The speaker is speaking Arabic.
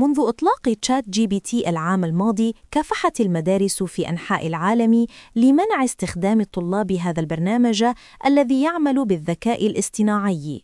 منذ إطلاق ChatGPT العام الماضي كافحت المدارس في أنحاء العالم لمنع استخدام الطلاب هذا البرنامج الذي يعمل بالذكاء الاصطناعي.